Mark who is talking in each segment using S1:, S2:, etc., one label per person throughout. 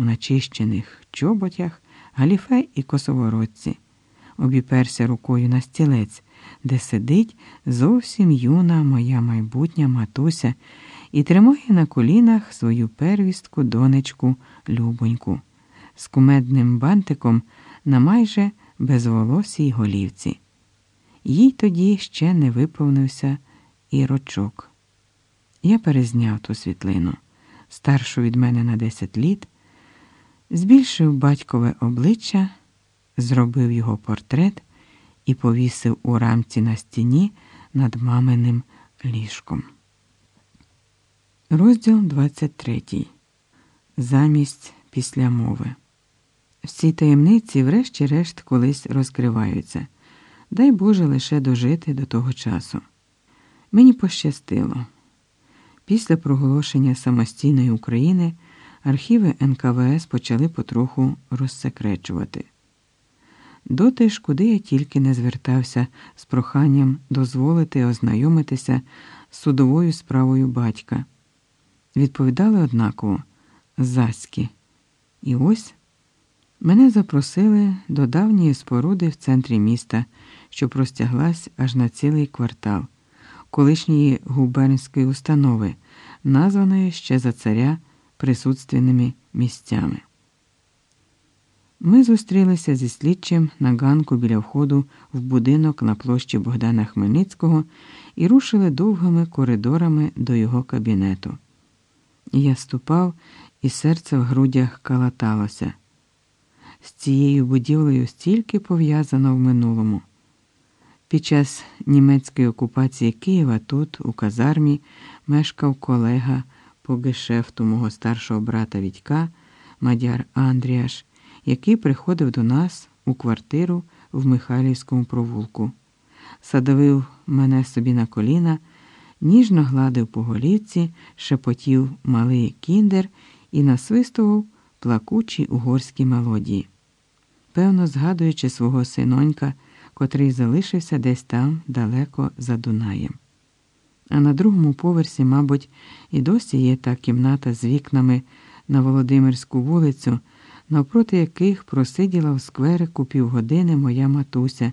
S1: у начищених чоботях, галіфе і косоворотці, обіперся рукою на стілець, де сидить зовсім юна моя майбутня матуся і тримає на колінах свою первістку донечку Любоньку з кумедним бантиком на майже безволосій голівці. Їй тоді ще не виповнився і рочок. Я перезняв ту світлину, старшу від мене на 10 літ, збільшив батькове обличчя, зробив його портрет і повісив у рамці на стіні над маминим ліжком. Розділ 23. Замість після мови. Всі таємниці, врешті-решт, колись розкриваються. Дай Боже лише дожити до того часу. Мені пощастило. Після проголошення самостійної України архіви НКВС почали потроху розсекречувати. Доти ж, куди я тільки не звертався з проханням дозволити ознайомитися з судовою справою батька. Відповідали однаково Заськи. І ось мене запросили до давньої споруди в центрі міста, що простяглась аж на цілий квартал, колишньої губернської установи, названої ще за царя присутственними місцями. Ми зустрілися зі слідчим на ганку біля входу в будинок на площі Богдана Хмельницького і рушили довгими коридорами до його кабінету. Я ступав, і серце в грудях калаталося. З цією будівлею стільки пов'язано в минулому. Під час німецької окупації Києва тут, у казармі, мешкав колега по гешефту мого старшого брата Відька, Мадяр Андріаш, який приходив до нас у квартиру в Михайлівському провулку, садовив мене собі на коліна, ніжно гладив по голівці, шепотів малий кіндер і насвистував плакучі угорські мелодії. Певно, згадуючи свого синонька, котрий залишився десь там далеко за Дунаєм. А на другому поверсі, мабуть, і досі є та кімната з вікнами на Володимирську вулицю, навпроти яких просиділа в скверику півгодини моя матуся,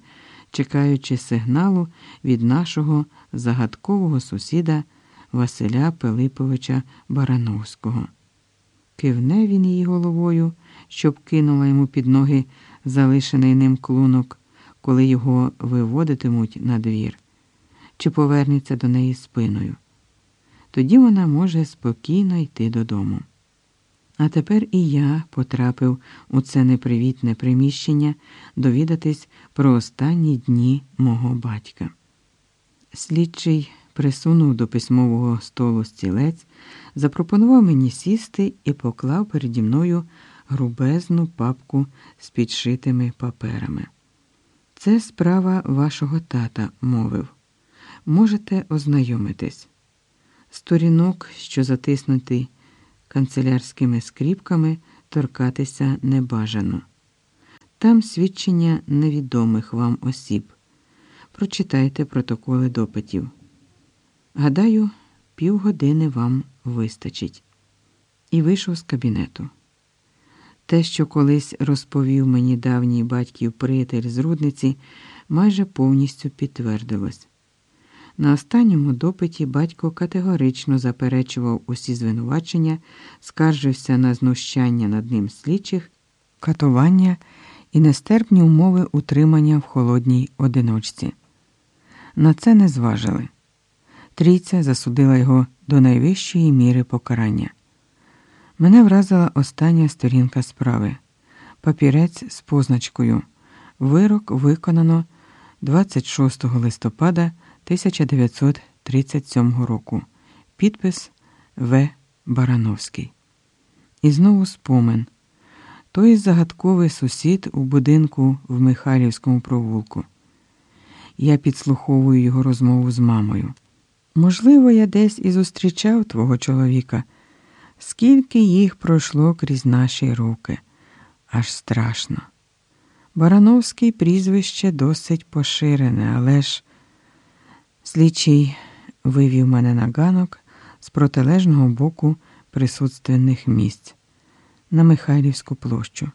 S1: чекаючи сигналу від нашого загадкового сусіда Василя Пилиповича Барановського. Кивне він її головою, щоб кинула йому під ноги залишений ним клунок, коли його виводитимуть на двір, чи повернеться до неї спиною. Тоді вона може спокійно йти додому. А тепер і я потрапив у це непривітне приміщення довідатись про останні дні мого батька. Слідчий присунув до письмового столу стілець, запропонував мені сісти і поклав переді мною грубезну папку з підшитими паперами. Це справа вашого тата, мовив. Можете ознайомитись. Сторінок, що затиснутий канцелярськими скріпками, торкатися не бажано. Там свідчення невідомих вам осіб. Прочитайте протоколи допитів. Гадаю, півгодини вам вистачить. І вийшов з кабінету. Те, що колись розповів мені давній батьків приятель з рудниці, майже повністю підтвердилось. На останньому допиті батько категорично заперечував усі звинувачення, скаржився на знущання над ним слідчих, катування і нестерпні умови утримання в холодній одиночці. На це не зважили. Трійця засудила його до найвищої міри покарання. Мене вразила остання сторінка справи. Папірець з позначкою. Вирок виконано 26 листопада 1937 року. Підпис В. Барановський. І знову спомин. Той загадковий сусід у будинку в Михайлівському провулку. Я підслуховую його розмову з мамою. Можливо, я десь і зустрічав твого чоловіка. Скільки їх пройшло крізь наші руки, аж страшно. Барановський прізвище досить поширене, але ж слідчий вивів мене на ганок з протилежного боку присутственних місць. на Михайлівську площу.